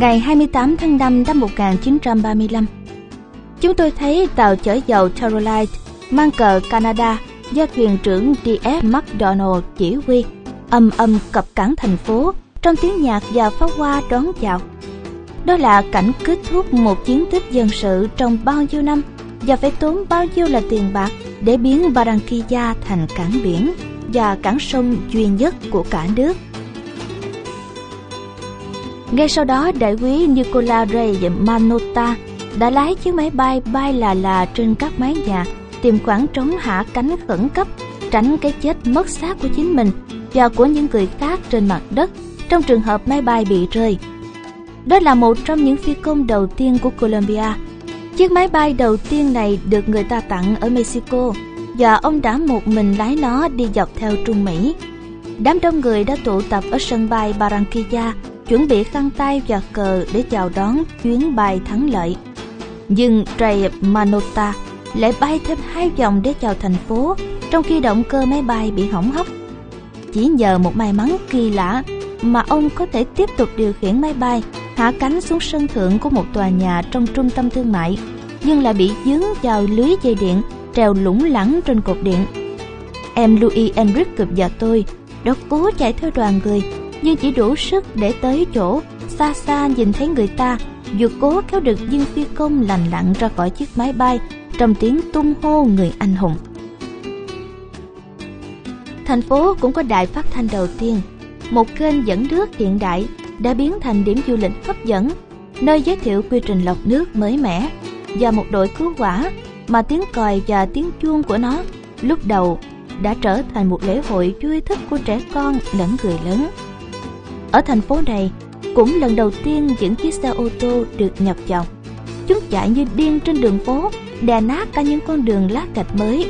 ngày 28 tháng 5 năm 1935. Chúng tôi thấy tàu chở dầu Tarolite mang cờ Canada do thuyền trưởng D.F. McDonald chỉ huy âm âm cập cảng thành phố trong tiếng nhạc và pháo hoa đón chào. Đó là cảnh kết thúc một chiến tích dân sự trong bao nhiêu năm và phải tốn bao nhiêu là tiền bạc để biến Barranquilla thành cảng biển và cảng sông duy nhất của cả nước. Ngay sau đó, đại quý Nicola và Manota đã lái chiếc máy bay bay là là trên các mái nhà, tìm khoảng trống hạ cánh khẩn cấp, tránh cái chết mất xác của chính mình và của những người khác trên mặt đất trong trường hợp máy bay bị rơi. Đó là một trong những phi công đầu tiên của Colombia. Chiếc máy bay đầu tiên này được người ta tặng ở Mexico và ông đã một mình lái nó đi dọc theo Trung Mỹ. Đám đông người đã tụ tập ở sân bay Barranquilla chuẩn bị khăn tay và cờ để chào đón chuyến bay thắng lợi. Nhưng Trey Manota lại bay thêm hai vòng để chào thành phố, trong khi động cơ máy bay bị hỏng hóc. Chỉ nhờ một may mắn kỳ lạ mà ông có thể tiếp tục điều khiển máy bay hạ cánh xuống sân thượng của một tòa nhà trong trung tâm thương mại, nhưng lại bị dướng vào lưới dây điện treo lủng lẳng trên cột điện. Em Louis Enrique và tôi đã cố chạy theo đoàn người nhưng chỉ đủ sức để tới chỗ xa xa nhìn thấy người ta vừa cố kéo được viên phi công lành lặn ra khỏi chiếc máy bay, trong tiếng tung hô người anh hùng. Thành phố cũng có đài phát thanh đầu tiên. Một kênh dẫn nước hiện đại đã biến thành điểm du lịch hấp dẫn, nơi giới thiệu quy trình lọc nước mới mẻ và một đội cứu hỏa mà tiếng còi và tiếng chuông của nó lúc đầu đã trở thành một lễ hội vui thích của trẻ con lẫn người lớn ở thành phố này, cũng lần đầu tiên những chiếc xe ô tô được nhập vào. Chúng chạy như điên trên đường phố, đè nát cả những con đường lát gạch mới.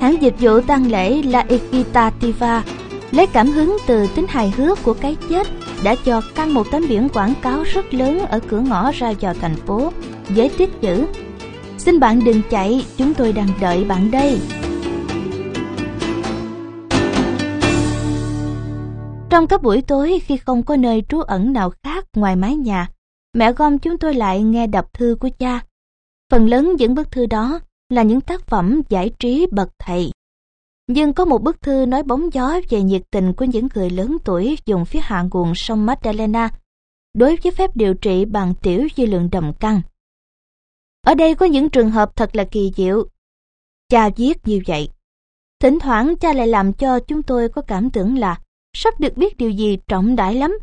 Hãng dịch vụ tang lễ La Equitativa lấy cảm hứng từ tính hài hước của cái chết đã cho căng một tấm biển quảng cáo rất lớn ở cửa ngõ ra vào thành phố với tiết chữ Xin bạn đừng chạy, chúng tôi đang đợi bạn đây. Trong các buổi tối khi không có nơi trú ẩn nào khác ngoài mái nhà, mẹ gom chúng tôi lại nghe đọc thư của cha. Phần lớn những bức thư đó là những tác phẩm giải trí bậc thầy. Nhưng có một bức thư nói bóng gió về nhiệt tình của những người lớn tuổi dùng phía hạ nguồn sông Magdalena đối với phép điều trị bằng tiểu dư lượng đầm căng. Ở đây có những trường hợp thật là kỳ diệu. Cha viết như vậy. Thỉnh thoảng cha lại làm cho chúng tôi có cảm tưởng là sắp được biết điều gì trọng đại lắm.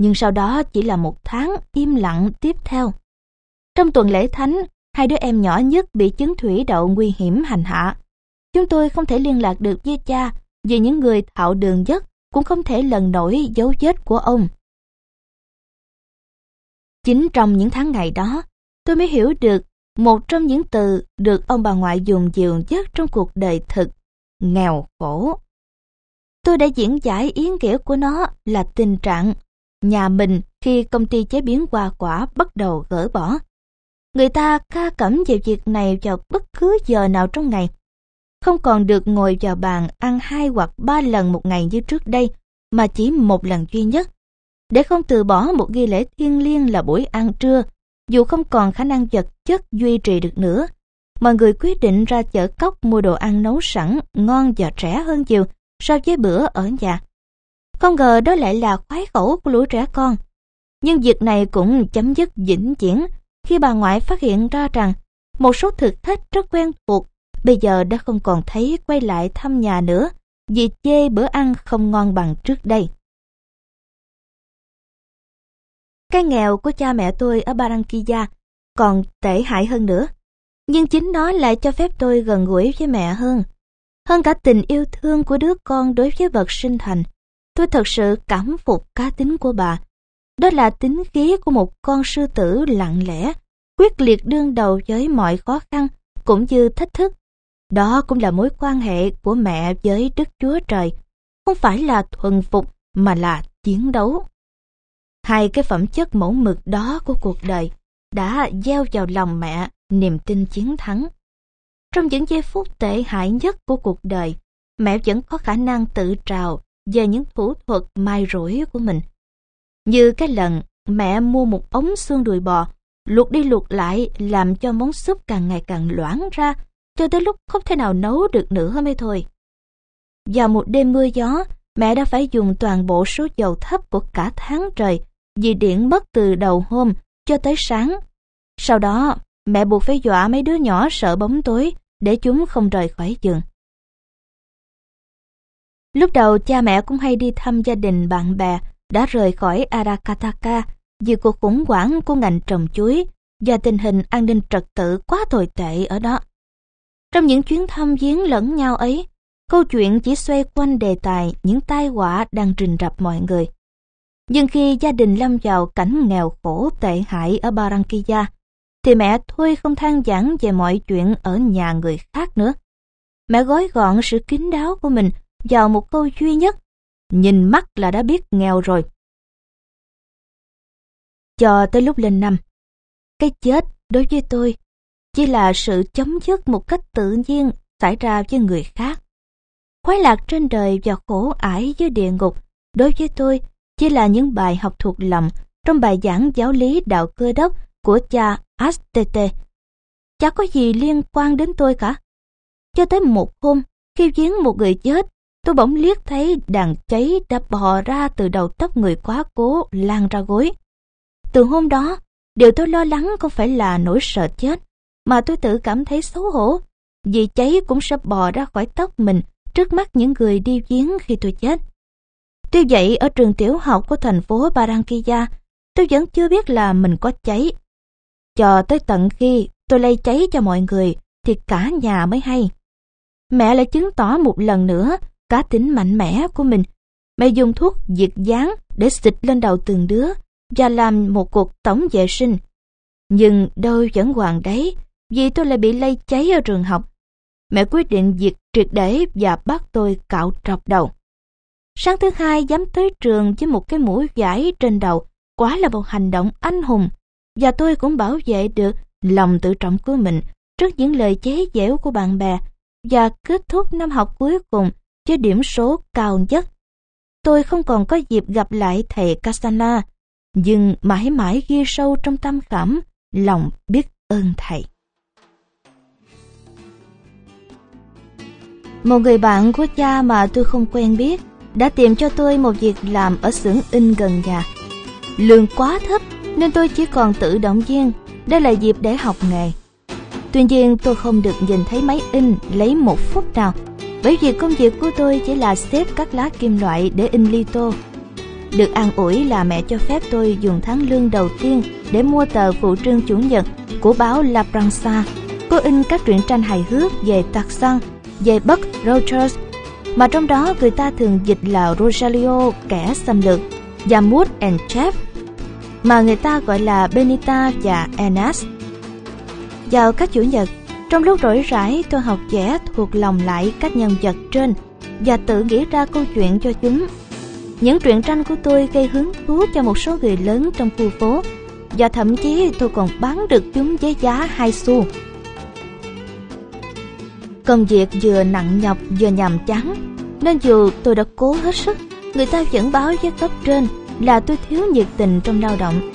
Nhưng sau đó chỉ là một tháng im lặng tiếp theo. Trong tuần lễ thánh, hai đứa em nhỏ nhất bị chứng thủy đậu nguy hiểm hành hạ. Chúng tôi không thể liên lạc được với cha vì những người thạo đường giấc cũng không thể lần nổi dấu vết của ông. Chính trong những tháng ngày đó, tôi mới hiểu được một trong những từ được ông bà ngoại dùng nhiều nhất trong cuộc đời thực, nghèo khổ. Tôi đã diễn giải ý nghĩa của nó là tình trạng nhà mình khi công ty chế biến hoa quả bắt đầu gỡ bỏ. Người ta ca cẩm về việc này vào bất cứ giờ nào trong ngày. Không còn được ngồi vào bàn ăn hai hoặc ba lần một ngày như trước đây, mà chỉ một lần duy nhất. Để không từ bỏ một nghi lễ thiêng liêng là buổi ăn trưa, dù không còn khả năng vật chất duy trì được nữa, mọi người quyết định ra chợ cốc mua đồ ăn nấu sẵn, ngon và rẻ hơn nhiều so với bữa ở nhà. Không ngờ đó lại là khoái khẩu của lũ trẻ con. Nhưng việc này cũng chấm dứt vĩnh viễn khi bà ngoại phát hiện ra rằng một số thực khách rất quen thuộc bây giờ đã không còn thấy quay lại thăm nhà nữa vì chê bữa ăn không ngon bằng trước đây. Cái nghèo của cha mẹ tôi ở Barranquilla còn tệ hại hơn nữa. Nhưng chính nó lại cho phép tôi gần gũi với mẹ hơn hơn cả tình yêu thương của đứa con đối với vật sinh thành. Tôi thật sự cảm phục cá tính của bà. Đó là tính khí của một con sư tử lặng lẽ, quyết liệt đương đầu với mọi khó khăn, cũng như thách thức. Đó cũng là mối quan hệ của mẹ với Đức Chúa Trời, không phải là thuần phục mà là chiến đấu. Hai cái phẩm chất mẫu mực đó của cuộc đời đã gieo vào lòng mẹ niềm tin chiến thắng. Trong những giây phút tệ hại nhất của cuộc đời, mẹ vẫn có khả năng tự trào về những thủ thuật mai rủi của mình. Như cái lần mẹ mua một ống xương đùi bò, luộc đi luộc lại làm cho món súp càng ngày càng loãng ra, cho tới lúc không thể nào nấu được nữa mới thôi. Vào một đêm mưa gió, mẹ đã phải dùng toàn bộ số dầu thấp của cả tháng trời vì điện mất từ đầu hôm cho tới sáng. Sau đó, mẹ buộc phải dọa mấy đứa nhỏ sợ bóng tối để chúng không rời khỏi giường. Lúc đầu cha mẹ cũng hay đi thăm gia đình bạn bè đã rời khỏi Arakataka vì cuộc khủng hoảng của ngành trồng chuối và tình hình an ninh trật tự quá tồi tệ ở đó. Trong những chuyến thăm viếng lẫn nhau ấy, câu chuyện chỉ xoay quanh đề tài những tai họa đang rình rập mọi người. Nhưng khi gia đình lâm vào cảnh nghèo khổ tệ hại ở Barranquilla, thì mẹ thôi không than giảng về mọi chuyện ở nhà người khác nữa. Mẹ gói gọn sự kín đáo của mình vào một câu duy nhất, nhìn mắt là đã biết nghèo rồi. Cho tới lúc lên năm, cái chết đối với tôi chỉ là sự chấm dứt một cách tự nhiên xảy ra với người khác. Khoái lạc trên đời và khổ ải dưới địa ngục đối với tôi chỉ là những bài học thuộc lòng trong bài giảng giáo lý đạo cơ đốc của cha HTT. Chả có gì liên quan đến tôi cả. Cho tới một hôm, khi viếng một người chết, tôi bỗng liếc thấy đàn cháy đã bò ra từ đầu tóc người quá cố lan ra gối. Từ hôm đó, điều tôi lo lắng không phải là nỗi sợ chết, mà tôi tự cảm thấy xấu hổ, vì cháy cũng sẽ bò ra khỏi tóc mình trước mắt những người đi viếng khi tôi chết. Tuy vậy, ở trường tiểu học của thành phố Barranquilla, tôi vẫn chưa biết là mình có cháy. Cho tới tận khi tôi lây cháy cho mọi người, thì cả nhà mới hay. Mẹ lại chứng tỏ một lần nữa cá tính mạnh mẽ của mình. Mẹ dùng thuốc diệt gián để xịt lên đầu từng đứa và làm một cuộc tổng vệ sinh. Nhưng đôi vẫn hoàng đấy, vì tôi lại bị lây cháy ở trường học. Mẹ quyết định diệt triệt để và bắt tôi cạo trọc đầu. Sáng thứ hai dám tới trường với một cái mũi vải trên đầu, quá là một hành động anh hùng. Và tôi cũng bảo vệ được lòng tự trọng của mình trước những lời chế giễu của bạn bè và kết thúc năm học cuối cùng với điểm số cao nhất. Tôi không còn có dịp gặp lại thầy Kasana, nhưng mãi mãi ghi sâu trong tâm khảm lòng biết ơn thầy. Một người bạn của cha mà tôi không quen biết đã tìm cho tôi một việc làm ở xưởng in gần nhà. Lương quá thấp nên tôi chỉ còn tự động viên, đây là dịp để học nghề. Tuy nhiên tôi không được nhìn thấy máy in lấy một phút nào, bởi vì công việc của tôi chỉ là xếp các lá kim loại để in ly tô. Được an ủi là mẹ cho phép tôi dùng tháng lương đầu tiên để mua tờ phụ trương chủ nhật của báo La Pransa. có in các truyện tranh hài hước về Tarzan, về Buck Rogers, mà trong đó người ta thường dịch là Rosalio kẻ xâm lược và Mood and Jeff mà người ta gọi là Benita và Enas. Vào các chủ nhật, trong lúc rỗi rãi tôi học vẽ thuộc lòng lại các nhân vật trên và tự nghĩ ra câu chuyện cho chúng. Những truyện tranh của tôi gây hứng thú cho một số người lớn trong khu phố và thậm chí tôi còn bán được chúng với giá 2 xu. Công việc vừa nặng nhọc vừa nhàm chán Nên dù tôi đã cố hết sức Người ta vẫn báo với cấp trên là tôi thiếu nhiệt tình trong lao động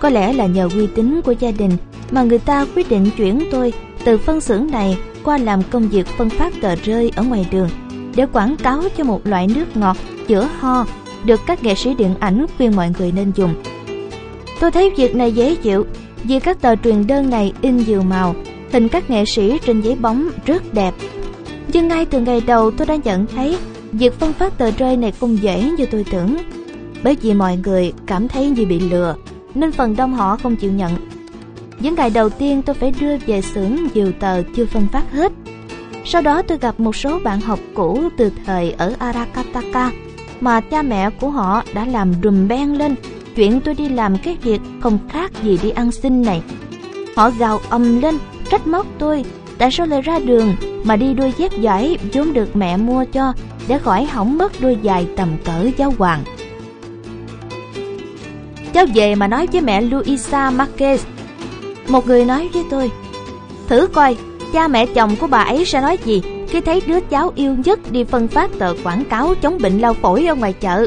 Có lẽ là nhờ uy tín của gia đình Mà người ta quyết định chuyển tôi Từ phân xưởng này qua làm công việc phân phát tờ rơi ở ngoài đường Để quảng cáo cho một loại nước ngọt, chữa ho Được các nghệ sĩ điện ảnh khuyên mọi người nên dùng Tôi thấy việc này dễ chịu Vì các tờ truyền đơn này in nhiều màu, hình các nghệ sĩ trên giấy bóng rất đẹp. Nhưng ngay từ ngày đầu tôi đã nhận thấy việc phân phát tờ rơi này không dễ như tôi tưởng. Bởi vì mọi người cảm thấy như bị lừa, nên phần đông họ không chịu nhận. Những ngày đầu tiên tôi phải đưa về xưởng nhiều tờ chưa phân phát hết. Sau đó tôi gặp một số bạn học cũ từ thời ở Arakataka mà cha mẹ của họ đã làm rùm beng lên chuyện tôi đi làm cái việc không khác gì đi ăn xin này. Họ gào ầm lên trách móc tôi tại sao lại ra đường mà đi đôi dép giỏi vốn được mẹ mua cho để khỏi hỏng mất đôi giày tầm cỡ giáo hoàng cháu về mà nói với mẹ Luisa Marquez một người nói với tôi thử coi cha mẹ chồng của bà ấy sẽ nói gì khi thấy đứa cháu yêu nhất đi phân phát tờ quảng cáo chống bệnh lao phổi ở ngoài chợ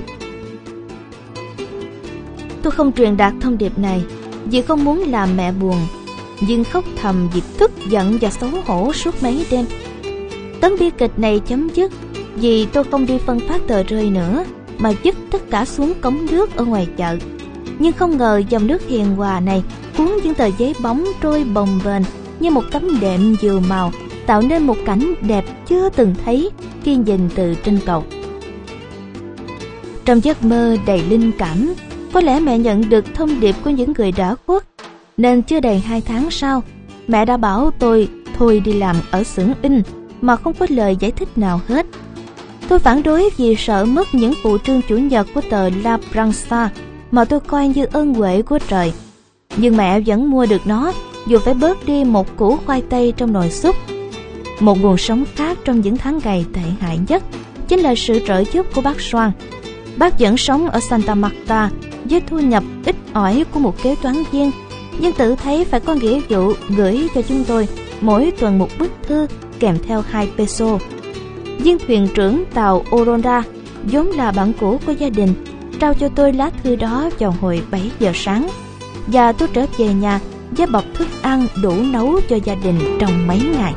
Tôi không truyền đạt thông điệp này vì không muốn làm mẹ buồn, nhưng khóc thầm vì tức giận và xấu hổ suốt mấy đêm. Tấn bi kịch này chấm dứt vì tôi không đi phân phát tờ rơi nữa mà dứt tất cả xuống cống nước ở ngoài chợ. Nhưng không ngờ dòng nước hiền hòa này cuốn những tờ giấy bóng trôi bồng bềnh như một tấm đệm dừa màu tạo nên một cảnh đẹp chưa từng thấy khi nhìn từ trên cầu. Trong giấc mơ đầy linh cảm, có lẽ mẹ nhận được thông điệp của những người đã khuất, nên chưa đầy hai tháng sau, mẹ đã bảo tôi thôi đi làm ở xưởng in mà không có lời giải thích nào hết. Tôi phản đối vì sợ mất những phụ trương chủ nhật của tờ La Prensa mà tôi coi như ơn huệ của trời. Nhưng mẹ vẫn mua được nó dù phải bớt đi một củ khoai tây trong nồi súp. Một nguồn sống khác trong những tháng ngày tệ hại nhất chính là sự trợ giúp của bác Soan. Bác vẫn sống ở Santa Marta với thu nhập ít ỏi của một kế toán viên, nhưng tự thấy phải có nghĩa vụ gửi cho chúng tôi mỗi tuần một bức thư kèm theo hai peso. Viên thuyền trưởng tàu Oronda vốn là bạn cũ của gia đình trao cho tôi lá thư đó vào hồi 7 giờ sáng và tôi trở về nhà với bọc thức ăn đủ nấu cho gia đình trong mấy ngày.